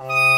Uh...